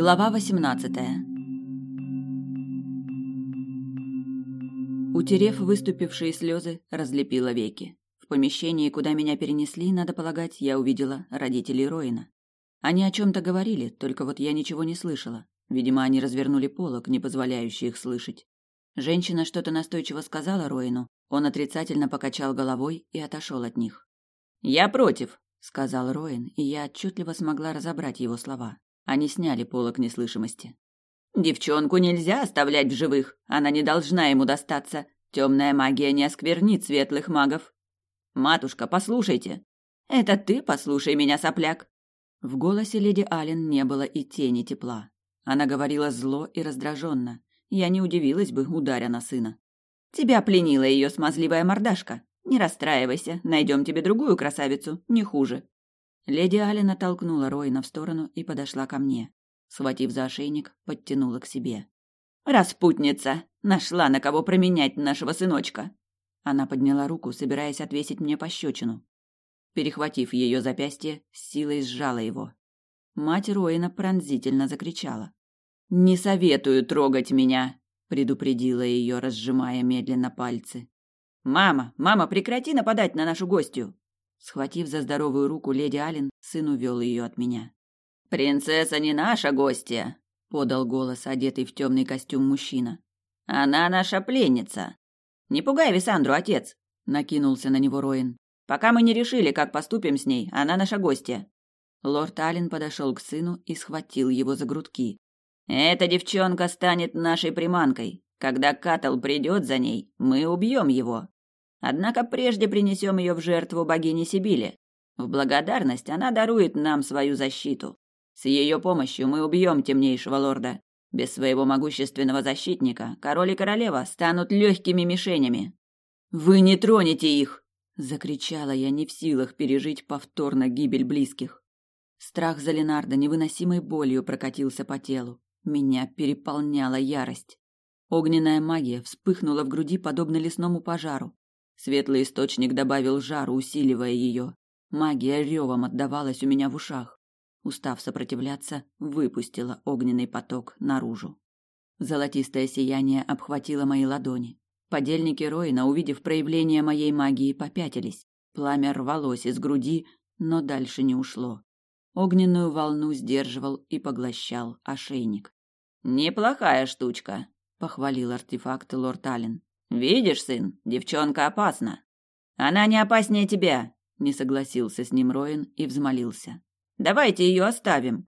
Глава 18 Утерев выступившие слезы, разлепила веки. В помещении, куда меня перенесли, надо полагать, я увидела родителей Роина. Они о чем-то говорили, только вот я ничего не слышала. Видимо, они развернули полог, не позволяющий их слышать. Женщина что-то настойчиво сказала Роину, он отрицательно покачал головой и отошел от них. «Я против», — сказал Роин, и я отчетливо смогла разобрать его слова. Они сняли полок неслышимости. Девчонку нельзя оставлять в живых. Она не должна ему достаться. Темная магия не осквернит светлых магов. Матушка, послушайте. Это ты послушай меня, сопляк. В голосе леди Аллен не было и тени тепла. Она говорила зло и раздраженно. Я не удивилась бы, ударя на сына. Тебя пленила ее смазливая мордашка. Не расстраивайся, найдем тебе другую красавицу, не хуже. Леди Алина толкнула Ройна в сторону и подошла ко мне. Схватив за ошейник, подтянула к себе. «Распутница! Нашла, на кого променять нашего сыночка!» Она подняла руку, собираясь отвесить мне пощечину. Перехватив ее запястье, с силой сжала его. Мать Роина пронзительно закричала. «Не советую трогать меня!» — предупредила ее, разжимая медленно пальцы. «Мама, мама, прекрати нападать на нашу гостью!» Схватив за здоровую руку леди Алин, сын увел ее от меня. «Принцесса не наша гостья», — подал голос, одетый в темный костюм мужчина. «Она наша пленница». «Не пугай Висандру, отец», — накинулся на него Роин. «Пока мы не решили, как поступим с ней, она наша гостья». Лорд Аллен подошел к сыну и схватил его за грудки. «Эта девчонка станет нашей приманкой. Когда Катал придет за ней, мы убьем его. Однако прежде принесем ее в жертву богине Сибили. В благодарность она дарует нам свою защиту. С ее помощью мы убьем темнейшего лорда. Без своего могущественного защитника король и королева станут легкими мишенями. Вы не тронете их! закричала я, не в силах пережить повторно гибель близких. Страх за Ленарда невыносимой болью прокатился по телу. Меня переполняла ярость. Огненная магия вспыхнула в груди подобно лесному пожару. Светлый источник добавил жару, усиливая ее. Магия ревом отдавалась у меня в ушах. Устав сопротивляться, выпустила огненный поток наружу. Золотистое сияние обхватило мои ладони. Подельники Роина, увидев проявление моей магии, попятились. Пламя рвалось из груди, но дальше не ушло. Огненную волну сдерживал и поглощал ошейник. «Неплохая штучка», — похвалил артефакт лорд Аллен. Видишь, сын, девчонка опасна. Она не опаснее тебя, не согласился с ним Роин и взмолился. Давайте ее оставим.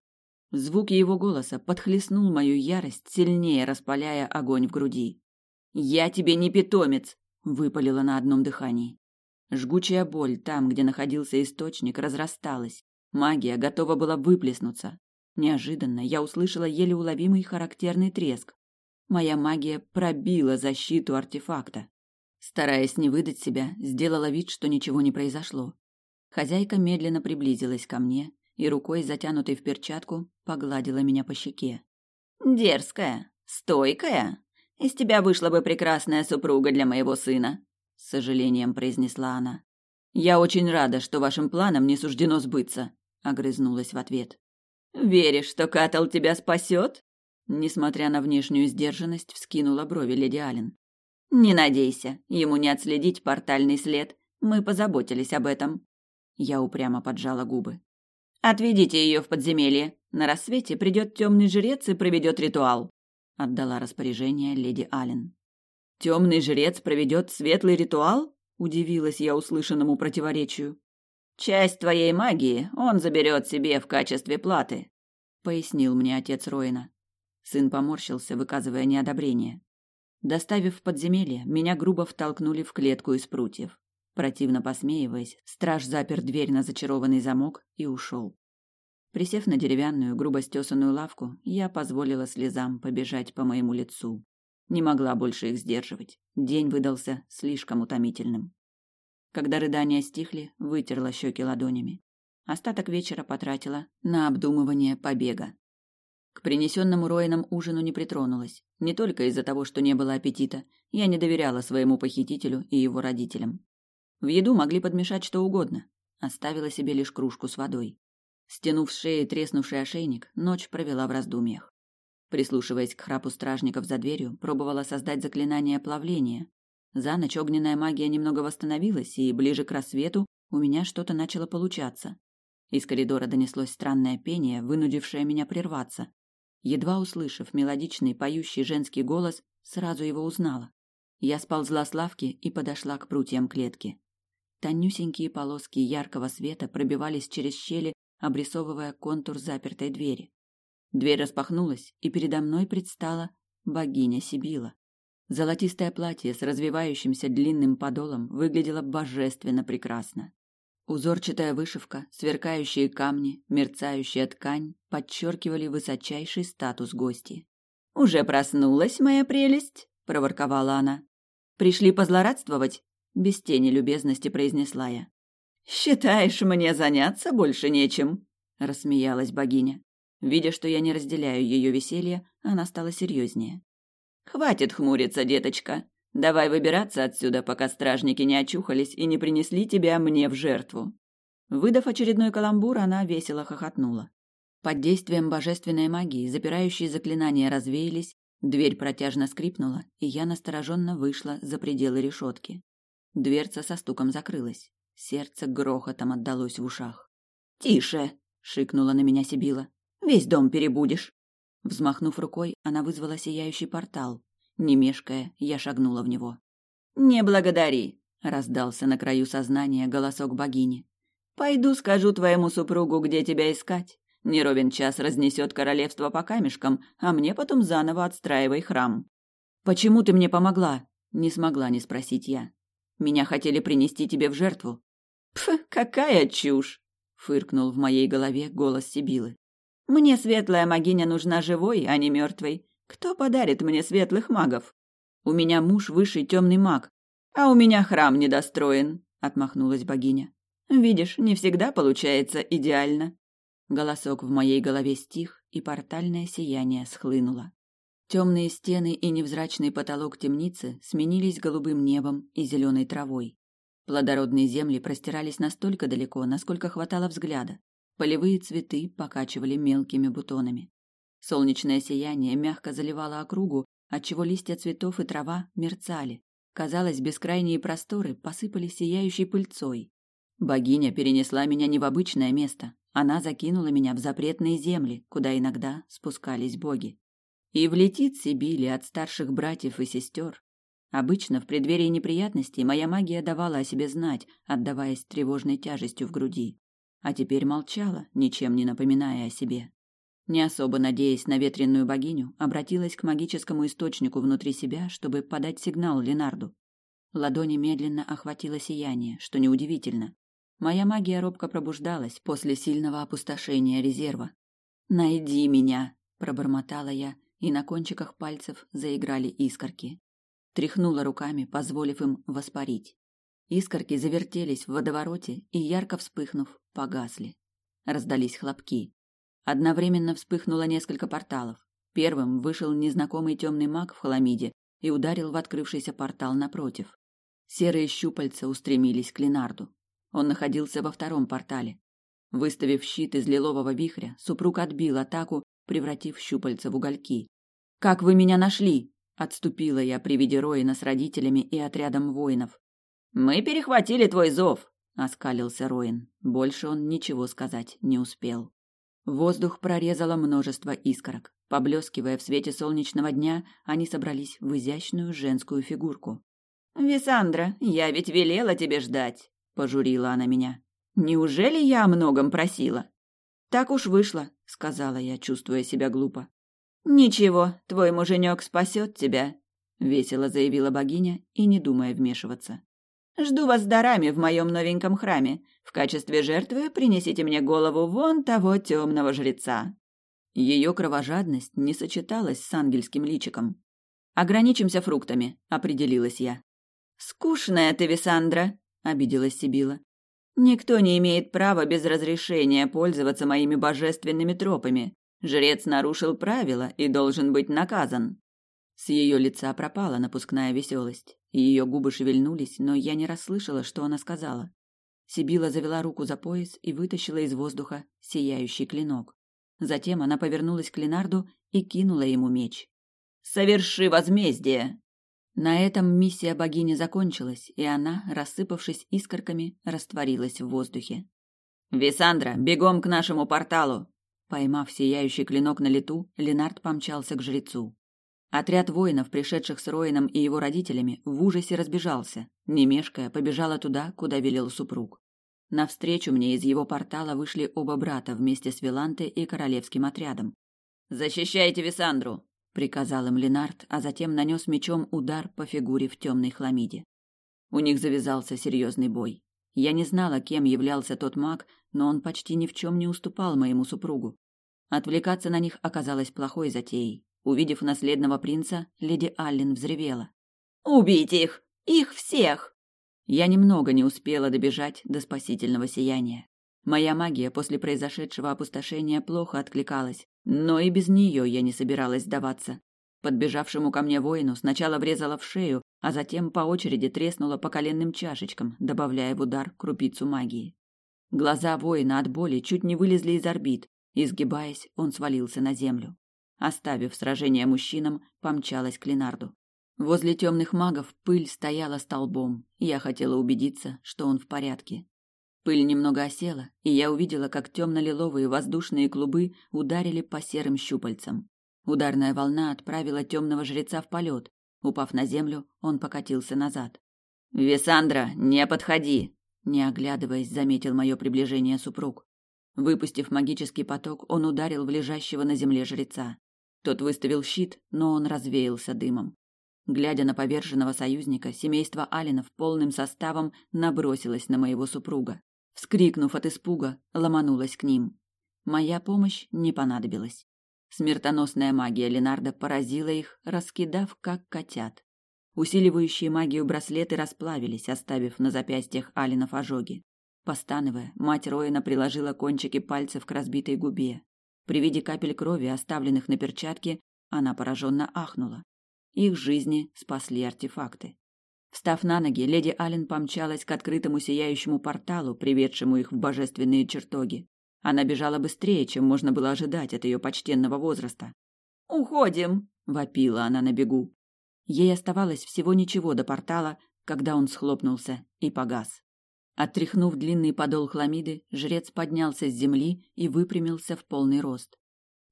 Звук его голоса подхлестнул мою ярость, сильнее распаляя огонь в груди. Я тебе не питомец, выпалила на одном дыхании. Жгучая боль там, где находился источник, разрасталась. Магия готова была выплеснуться. Неожиданно я услышала еле уловимый характерный треск. Моя магия пробила защиту артефакта. Стараясь не выдать себя, сделала вид, что ничего не произошло. Хозяйка медленно приблизилась ко мне и рукой, затянутой в перчатку, погладила меня по щеке. «Дерзкая, стойкая. Из тебя вышла бы прекрасная супруга для моего сына», — с сожалением произнесла она. «Я очень рада, что вашим планам не суждено сбыться», — огрызнулась в ответ. «Веришь, что Катал тебя спасет?» Несмотря на внешнюю сдержанность, вскинула брови леди Аллен. «Не надейся, ему не отследить портальный след. Мы позаботились об этом». Я упрямо поджала губы. «Отведите ее в подземелье. На рассвете придет темный жрец и проведет ритуал», — отдала распоряжение леди Аллен. «Темный жрец проведет светлый ритуал?» — удивилась я услышанному противоречию. «Часть твоей магии он заберет себе в качестве платы», — пояснил мне отец Роина. Сын поморщился, выказывая неодобрение. Доставив в подземелье, меня грубо втолкнули в клетку из прутьев. Противно посмеиваясь, страж запер дверь на зачарованный замок и ушел. Присев на деревянную, грубо стесанную лавку, я позволила слезам побежать по моему лицу. Не могла больше их сдерживать. День выдался слишком утомительным. Когда рыдания стихли, вытерла щеки ладонями. Остаток вечера потратила на обдумывание побега. К принесенному Роином ужину не притронулась. Не только из-за того, что не было аппетита. Я не доверяла своему похитителю и его родителям. В еду могли подмешать что угодно. Оставила себе лишь кружку с водой. Стянув с шеи треснувший ошейник, ночь провела в раздумьях. Прислушиваясь к храпу стражников за дверью, пробовала создать заклинание плавления. За ночь огненная магия немного восстановилась, и ближе к рассвету у меня что-то начало получаться. Из коридора донеслось странное пение, вынудившее меня прерваться. Едва услышав мелодичный поющий женский голос, сразу его узнала. Я сползла с лавки и подошла к прутьям клетки. Тонюсенькие полоски яркого света пробивались через щели, обрисовывая контур запертой двери. Дверь распахнулась, и передо мной предстала богиня Сибила. Золотистое платье с развивающимся длинным подолом выглядело божественно прекрасно. Узорчатая вышивка, сверкающие камни, мерцающая ткань подчеркивали высочайший статус гости. «Уже проснулась, моя прелесть!» – проворковала она. «Пришли позлорадствовать?» – без тени любезности произнесла я. «Считаешь, мне заняться больше нечем?» – рассмеялась богиня. Видя, что я не разделяю ее веселье, она стала серьезнее. «Хватит хмуриться, деточка. Давай выбираться отсюда, пока стражники не очухались и не принесли тебя мне в жертву». Выдав очередной каламбур, она весело хохотнула. Под действием божественной магии запирающие заклинания развеялись, дверь протяжно скрипнула, и я настороженно вышла за пределы решетки. Дверца со стуком закрылась. Сердце грохотом отдалось в ушах. «Тише!» — шикнула на меня Сибила. Весь дом перебудешь. Взмахнув рукой, она вызвала сияющий портал. Не мешкая, я шагнула в него. «Не благодари», — раздался на краю сознания голосок богини. «Пойду скажу твоему супругу, где тебя искать. Не ровен час разнесет королевство по камешкам, а мне потом заново отстраивай храм». «Почему ты мне помогла?» — не смогла не спросить я. «Меня хотели принести тебе в жертву». «Пф, какая чушь!» — фыркнул в моей голове голос Сибилы. Мне светлая магиня нужна живой, а не мертвой. Кто подарит мне светлых магов? У меня муж высший темный маг, а у меня храм недостроен, отмахнулась богиня. Видишь, не всегда получается идеально. Голосок в моей голове стих, и портальное сияние схлынуло. Темные стены и невзрачный потолок темницы сменились голубым небом и зеленой травой. Плодородные земли простирались настолько далеко, насколько хватало взгляда. Полевые цветы покачивали мелкими бутонами. Солнечное сияние мягко заливало округу, отчего листья цветов и трава мерцали. Казалось, бескрайние просторы посыпали сияющей пыльцой. Богиня перенесла меня не в обычное место. Она закинула меня в запретные земли, куда иногда спускались боги. И влетит Сибили от старших братьев и сестер. Обычно в преддверии неприятностей моя магия давала о себе знать, отдаваясь тревожной тяжестью в груди а теперь молчала, ничем не напоминая о себе. Не особо надеясь на ветреную богиню, обратилась к магическому источнику внутри себя, чтобы подать сигнал Ленарду. Ладони медленно охватило сияние, что неудивительно. Моя магия робко пробуждалась после сильного опустошения резерва. «Найди меня!» – пробормотала я, и на кончиках пальцев заиграли искорки. Тряхнула руками, позволив им воспарить. Искорки завертелись в водовороте и, ярко вспыхнув, погасли. Раздались хлопки. Одновременно вспыхнуло несколько порталов. Первым вышел незнакомый темный маг в хламиде и ударил в открывшийся портал напротив. Серые щупальца устремились к Ленарду. Он находился во втором портале. Выставив щит из лилового вихря, супруг отбил атаку, превратив щупальца в угольки. «Как вы меня нашли?» Отступила я при виде Роина с родителями и отрядом воинов. «Мы перехватили твой зов», — оскалился Роин. Больше он ничего сказать не успел. Воздух прорезало множество искорок. Поблескивая в свете солнечного дня, они собрались в изящную женскую фигурку. «Висандра, я ведь велела тебе ждать», — пожурила она меня. «Неужели я о многом просила?» «Так уж вышло», — сказала я, чувствуя себя глупо. «Ничего, твой муженек спасет тебя», — весело заявила богиня и не думая вмешиваться. Жду вас дарами в моем новеньком храме. В качестве жертвы принесите мне голову вон того темного жреца». Ее кровожадность не сочеталась с ангельским личиком. «Ограничимся фруктами», — определилась я. «Скучная ты, Висандра», — обиделась Сибила. «Никто не имеет права без разрешения пользоваться моими божественными тропами. Жрец нарушил правила и должен быть наказан». С ее лица пропала напускная веселость. Ее губы шевельнулись, но я не расслышала, что она сказала. Сибила завела руку за пояс и вытащила из воздуха сияющий клинок. Затем она повернулась к Ленарду и кинула ему меч. «Соверши возмездие!» На этом миссия богини закончилась, и она, рассыпавшись искорками, растворилась в воздухе. «Висандра, бегом к нашему порталу!» Поймав сияющий клинок на лету, Ленард помчался к жрецу. Отряд воинов, пришедших с Роином и его родителями, в ужасе разбежался. Не мешкая, побежала туда, куда велел супруг. Навстречу мне из его портала вышли оба брата вместе с Виланте и королевским отрядом. «Защищайте Висандру!» — приказал им Ленард, а затем нанес мечом удар по фигуре в темной хламиде. У них завязался серьезный бой. Я не знала, кем являлся тот маг, но он почти ни в чем не уступал моему супругу. Отвлекаться на них оказалось плохой затеей. Увидев наследного принца, леди Аллен взревела. «Убить их! Их всех!» Я немного не успела добежать до спасительного сияния. Моя магия после произошедшего опустошения плохо откликалась, но и без нее я не собиралась сдаваться. Подбежавшему ко мне воину сначала врезала в шею, а затем по очереди треснула по коленным чашечкам, добавляя в удар крупицу магии. Глаза воина от боли чуть не вылезли из орбит, изгибаясь, он свалился на землю. Оставив сражение мужчинам, помчалась к Ленарду. Возле темных магов пыль стояла столбом, я хотела убедиться, что он в порядке. Пыль немного осела, и я увидела, как темно-лиловые воздушные клубы ударили по серым щупальцам. Ударная волна отправила темного жреца в полет. Упав на землю, он покатился назад. «Висандра, не подходи!» Не оглядываясь, заметил мое приближение супруг. Выпустив магический поток, он ударил в лежащего на земле жреца. Тот выставил щит, но он развеялся дымом. Глядя на поверженного союзника, семейство Алинов полным составом набросилось на моего супруга. Вскрикнув от испуга, ломанулась к ним. Моя помощь не понадобилась. Смертоносная магия Ленарда поразила их, раскидав как котят. Усиливающие магию браслеты расплавились, оставив на запястьях Алинов ожоги. Постановая, мать Роина приложила кончики пальцев к разбитой губе. При виде капель крови, оставленных на перчатке, она пораженно ахнула. Их жизни спасли артефакты. Встав на ноги, леди Аллен помчалась к открытому сияющему порталу, приведшему их в божественные чертоги. Она бежала быстрее, чем можно было ожидать от ее почтенного возраста. «Уходим!» – вопила она на бегу. Ей оставалось всего ничего до портала, когда он схлопнулся и погас. Оттряхнув длинный подол хламиды, жрец поднялся с земли и выпрямился в полный рост.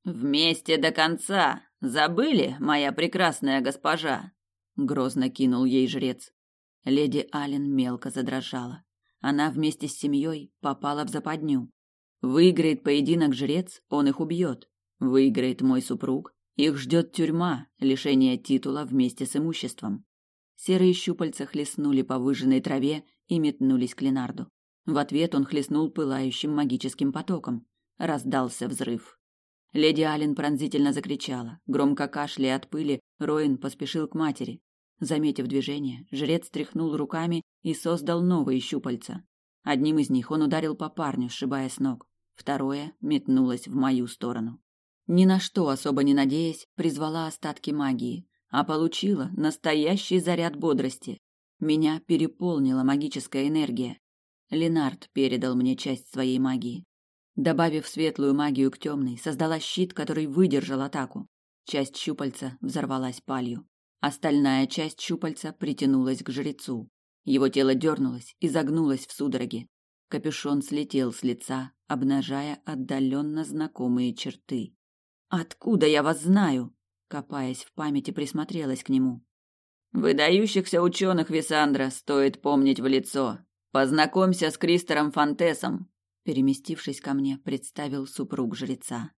«Вместе до конца! Забыли, моя прекрасная госпожа?» Грозно кинул ей жрец. Леди Аллен мелко задрожала. Она вместе с семьей попала в западню. Выиграет поединок жрец, он их убьет. Выиграет мой супруг, их ждет тюрьма, лишение титула вместе с имуществом. Серые щупальца хлестнули по выжженной траве и метнулись к Ленарду. В ответ он хлестнул пылающим магическим потоком. Раздался взрыв. Леди Аллен пронзительно закричала. Громко кашляя от пыли, Роин поспешил к матери. Заметив движение, жрец тряхнул руками и создал новые щупальца. Одним из них он ударил по парню, сшибая с ног. Второе метнулось в мою сторону. Ни на что особо не надеясь, призвала остатки магии а получила настоящий заряд бодрости. Меня переполнила магическая энергия. Ленард передал мне часть своей магии. Добавив светлую магию к темной, создала щит, который выдержал атаку. Часть щупальца взорвалась палью. Остальная часть щупальца притянулась к жрецу. Его тело дернулось и загнулось в судороге. Капюшон слетел с лица, обнажая отдаленно знакомые черты. «Откуда я вас знаю?» Копаясь в памяти, присмотрелась к нему. Выдающихся ученых Висандра стоит помнить в лицо. Познакомься с Кристором Фонтесом. Переместившись ко мне, представил супруг жреца.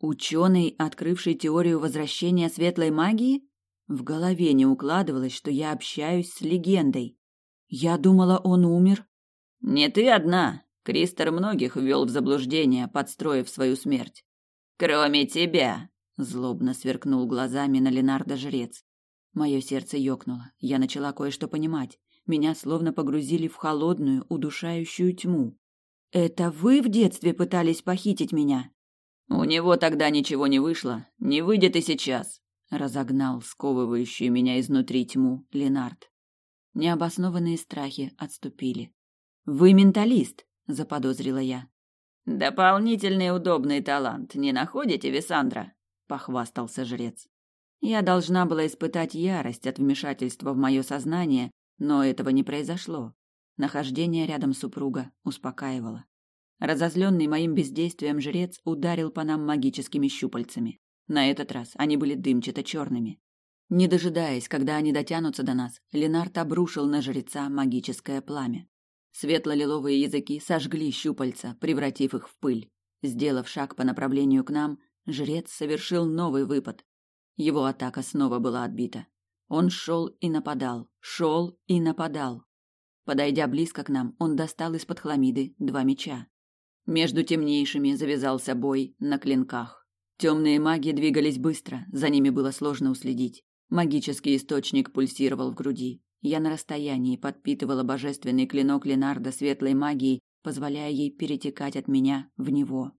Ученый, открывший теорию возвращения светлой магии? В голове не укладывалось, что я общаюсь с легендой. Я думала, он умер. Не ты одна. Кристор многих ввел в заблуждение, подстроив свою смерть. Кроме тебя, Злобно сверкнул глазами на Ленарда жрец. Мое сердце ёкнуло. Я начала кое-что понимать. Меня словно погрузили в холодную, удушающую тьму. Это вы в детстве пытались похитить меня? У него тогда ничего не вышло, не выйдет и сейчас, разогнал сковывающую меня изнутри тьму Ленард. Необоснованные страхи отступили. Вы менталист, заподозрила я. Дополнительный удобный талант не находите, Висандра? похвастался жрец. Я должна была испытать ярость от вмешательства в мое сознание, но этого не произошло. Нахождение рядом супруга успокаивало. Разозленный моим бездействием жрец ударил по нам магическими щупальцами. На этот раз они были дымчато-черными. Не дожидаясь, когда они дотянутся до нас, Ленард обрушил на жреца магическое пламя. Светло-лиловые языки сожгли щупальца, превратив их в пыль. Сделав шаг по направлению к нам, жрец совершил новый выпад. Его атака снова была отбита. Он шел и нападал, шел и нападал. Подойдя близко к нам, он достал из-под хламиды два меча. Между темнейшими завязался бой на клинках. Темные маги двигались быстро, за ними было сложно уследить. Магический источник пульсировал в груди. Я на расстоянии подпитывала божественный клинок Ленарда светлой магией, позволяя ей перетекать от меня в него.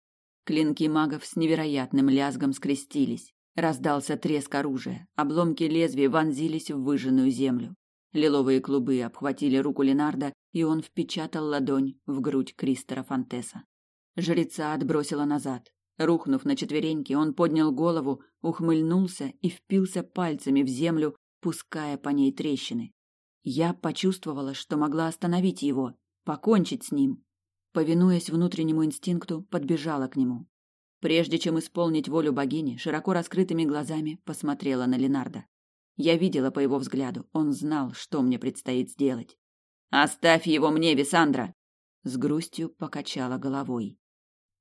Клинки магов с невероятным лязгом скрестились. Раздался треск оружия, обломки лезвий вонзились в выжженную землю. Лиловые клубы обхватили руку Ленарда, и он впечатал ладонь в грудь Кристера Фонтеса. Жреца отбросило назад. Рухнув на четвереньки, он поднял голову, ухмыльнулся и впился пальцами в землю, пуская по ней трещины. Я почувствовала, что могла остановить его, покончить с ним. Повинуясь внутреннему инстинкту, подбежала к нему. Прежде чем исполнить волю богини, широко раскрытыми глазами посмотрела на Ленарда. Я видела по его взгляду, он знал, что мне предстоит сделать. «Оставь его мне, Висандра!» С грустью покачала головой.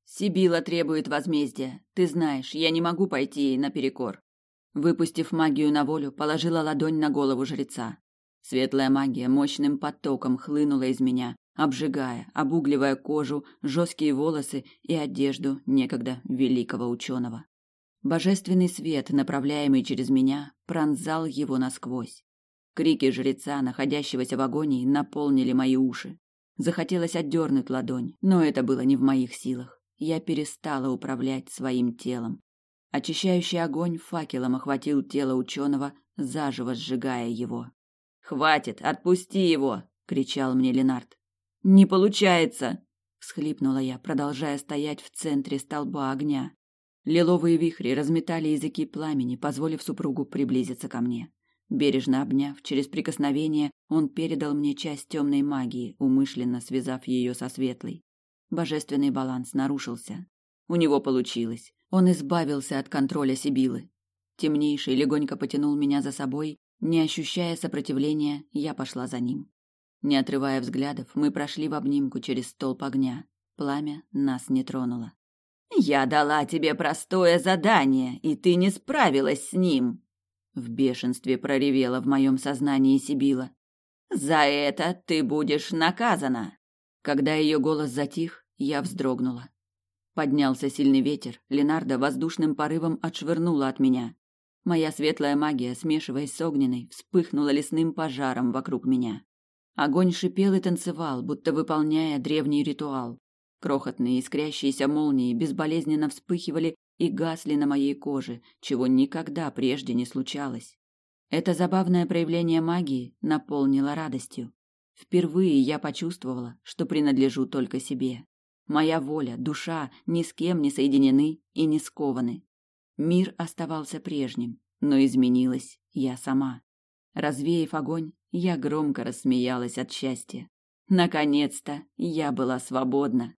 Сибила требует возмездия. Ты знаешь, я не могу пойти ей наперекор. Выпустив магию на волю, положила ладонь на голову жреца. Светлая магия мощным потоком хлынула из меня, обжигая, обугливая кожу, жесткие волосы и одежду некогда великого ученого. Божественный свет, направляемый через меня, пронзал его насквозь. Крики жреца, находящегося в агонии, наполнили мои уши. Захотелось отдернуть ладонь, но это было не в моих силах я перестала управлять своим телом. Очищающий огонь факелом охватил тело ученого, заживо сжигая его. «Хватит, отпусти его!» — кричал мне Ленард. «Не получается!» — всхлипнула я, продолжая стоять в центре столба огня. Лиловые вихри разметали языки пламени, позволив супругу приблизиться ко мне. Бережно обняв, через прикосновение он передал мне часть темной магии, умышленно связав ее со светлой. Божественный баланс нарушился. У него получилось. Он избавился от контроля Сибилы. Темнейший легонько потянул меня за собой, не ощущая сопротивления, я пошла за ним. Не отрывая взглядов, мы прошли в обнимку через столб огня. Пламя нас не тронуло. Я дала тебе простое задание, и ты не справилась с ним, в бешенстве проревела в моем сознании Сибила. За это ты будешь наказана. Когда ее голос затих, я вздрогнула. Поднялся сильный ветер, Ленарда воздушным порывом отшвырнула от меня. Моя светлая магия, смешиваясь с огненной, вспыхнула лесным пожаром вокруг меня. Огонь шипел и танцевал, будто выполняя древний ритуал. Крохотные искрящиеся молнии безболезненно вспыхивали и гасли на моей коже, чего никогда прежде не случалось. Это забавное проявление магии наполнило радостью. Впервые я почувствовала, что принадлежу только себе. Моя воля, душа ни с кем не соединены и не скованы. Мир оставался прежним, но изменилась я сама. Развеяв огонь, я громко рассмеялась от счастья. Наконец-то я была свободна.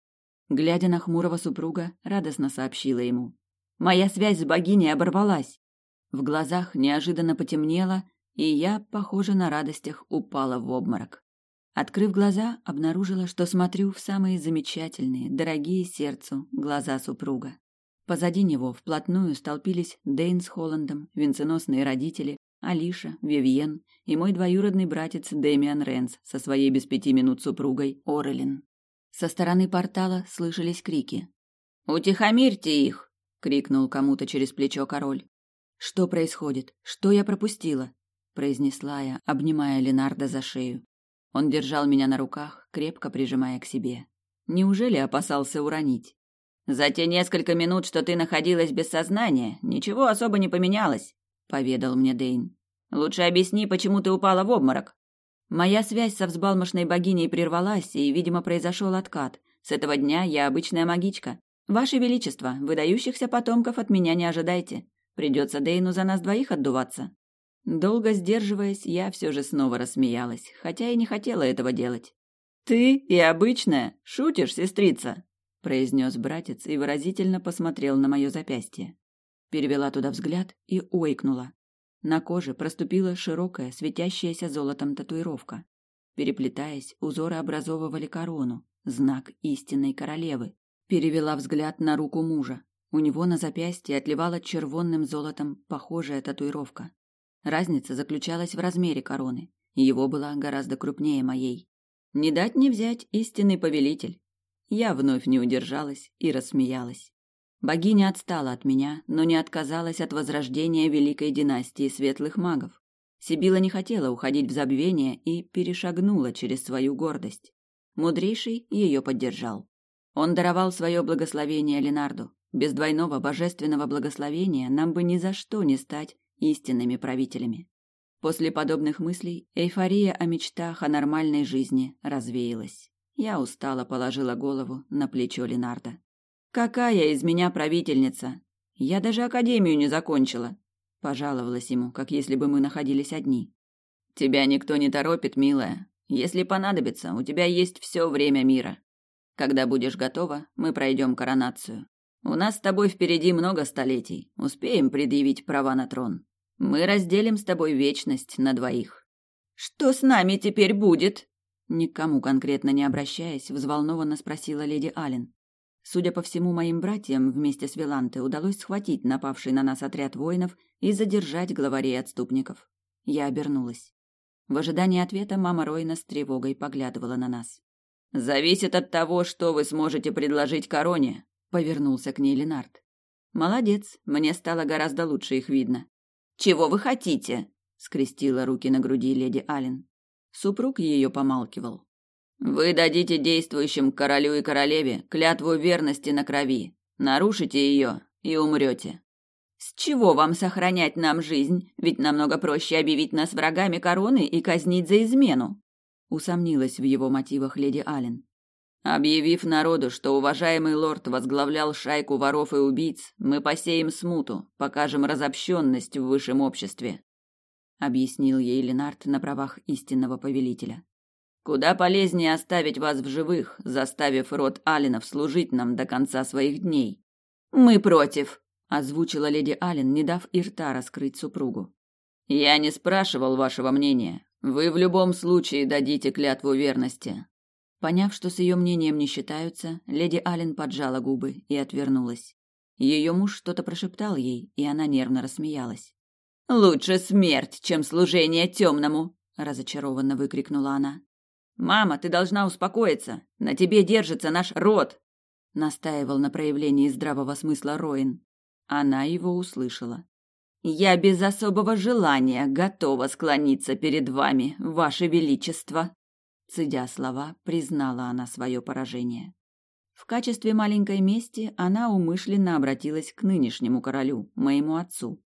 Глядя на хмурого супруга, радостно сообщила ему: "Моя связь с богиней оборвалась". В глазах неожиданно потемнело, и я, похоже на радостях, упала в обморок. Открыв глаза, обнаружила, что смотрю в самые замечательные, дорогие сердцу глаза супруга. Позади него вплотную столпились Дейн с Холландом, венценосные родители, Алиша, Вивьен и мой двоюродный братец Дэмиан Ренс со своей без пяти минут супругой Орелин. Со стороны портала слышались крики. «Утихомирьте их!» — крикнул кому-то через плечо король. «Что происходит? Что я пропустила?» — произнесла я, обнимая Ленарда за шею. Он держал меня на руках, крепко прижимая к себе. Неужели опасался уронить? За те несколько минут, что ты находилась без сознания, ничего особо не поменялось, поведал мне Дейн. Лучше объясни, почему ты упала в обморок. Моя связь со взбалмошной богиней прервалась, и, видимо, произошел откат. С этого дня я обычная магичка. Ваше Величество, выдающихся потомков от меня не ожидайте. Придется Дейну за нас двоих отдуваться. Долго сдерживаясь, я все же снова рассмеялась, хотя и не хотела этого делать. «Ты и обычная? Шутишь, сестрица?» – произнес братец и выразительно посмотрел на мое запястье. Перевела туда взгляд и ойкнула. На коже проступила широкая, светящаяся золотом татуировка. Переплетаясь, узоры образовывали корону, знак истинной королевы. Перевела взгляд на руку мужа. У него на запястье отливала червонным золотом похожая татуировка. Разница заключалась в размере короны. Его была гораздо крупнее моей. Не дать не взять истинный повелитель. Я вновь не удержалась и рассмеялась. Богиня отстала от меня, но не отказалась от возрождения великой династии светлых магов. Сибила не хотела уходить в забвение и перешагнула через свою гордость. Мудрейший ее поддержал. Он даровал свое благословение Ленарду. Без двойного божественного благословения нам бы ни за что не стать истинными правителями. После подобных мыслей эйфория о мечтах о нормальной жизни развеялась. Я устало положила голову на плечо Ленарда. Какая из меня правительница? Я даже академию не закончила, пожаловалась ему, как если бы мы находились одни. Тебя никто не торопит, милая. Если понадобится, у тебя есть все время мира. Когда будешь готова, мы пройдем коронацию. У нас с тобой впереди много столетий. Успеем предъявить права на трон. Мы разделим с тобой вечность на двоих. Что с нами теперь будет? Никому конкретно не обращаясь, взволнованно спросила леди Аллен. Судя по всему, моим братьям вместе с Виланте удалось схватить напавший на нас отряд воинов и задержать главарей отступников. Я обернулась. В ожидании ответа мама Ройна с тревогой поглядывала на нас. «Зависит от того, что вы сможете предложить короне», — повернулся к ней Ленард. «Молодец, мне стало гораздо лучше их видно». «Чего вы хотите?» — скрестила руки на груди леди Аллен. Супруг ее помалкивал. Вы дадите действующим королю и королеве клятву верности на крови. Нарушите ее и умрете. С чего вам сохранять нам жизнь? Ведь намного проще объявить нас врагами короны и казнить за измену. Усомнилась в его мотивах леди Аллен. Объявив народу, что уважаемый лорд возглавлял шайку воров и убийц, мы посеем смуту, покажем разобщенность в высшем обществе, объяснил ей Ленард на правах истинного повелителя. Куда полезнее оставить вас в живых, заставив род Алленов служить нам до конца своих дней. Мы против, озвучила леди Аллен, не дав и рта раскрыть супругу. Я не спрашивал вашего мнения. Вы в любом случае дадите клятву верности. Поняв, что с ее мнением не считаются, леди Аллен поджала губы и отвернулась. Ее муж что-то прошептал ей, и она нервно рассмеялась. Лучше смерть, чем служение темному, разочарованно выкрикнула она. Мама, ты должна успокоиться. На тебе держится наш род, настаивал на проявлении здравого смысла Роин. Она его услышала. Я без особого желания готова склониться перед вами, ваше величество, цедя слова, признала она свое поражение. В качестве маленькой мести она умышленно обратилась к нынешнему королю, моему отцу.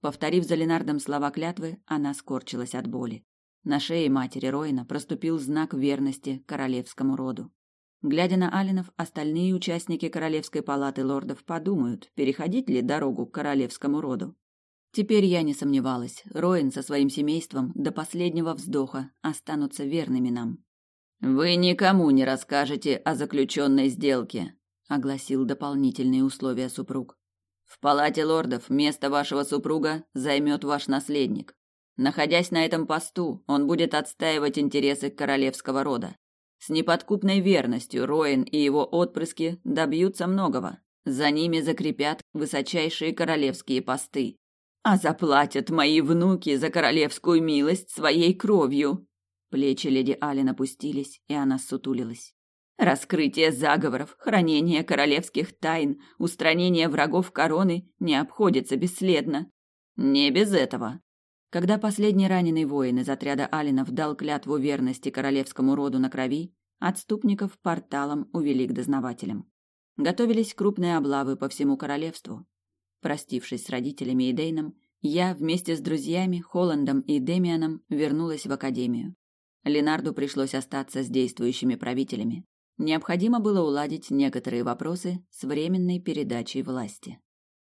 Повторив за Ленардом слова клятвы, она скорчилась от боли. На шее матери Роина проступил знак верности королевскому роду. Глядя на Алинов, остальные участники королевской палаты лордов подумают, переходить ли дорогу к королевскому роду. Теперь я не сомневалась, Роин со своим семейством до последнего вздоха останутся верными нам. «Вы никому не расскажете о заключенной сделке», — огласил дополнительные условия супруг. «В палате лордов место вашего супруга займет ваш наследник. Находясь на этом посту, он будет отстаивать интересы королевского рода. С неподкупной верностью Роин и его отпрыски добьются многого. За ними закрепят высочайшие королевские посты. А заплатят мои внуки за королевскую милость своей кровью. Плечи леди Ален опустились, и она сутулилась. Раскрытие заговоров, хранение королевских тайн, устранение врагов короны не обходится бесследно. Не без этого. Когда последний раненый воин из отряда Алинов дал клятву верности королевскому роду на крови, отступников порталом увели к дознавателям. Готовились крупные облавы по всему королевству. Простившись с родителями и Дейном, я вместе с друзьями Холландом и Демианом вернулась в академию. Ленарду пришлось остаться с действующими правителями. Необходимо было уладить некоторые вопросы с временной передачей власти.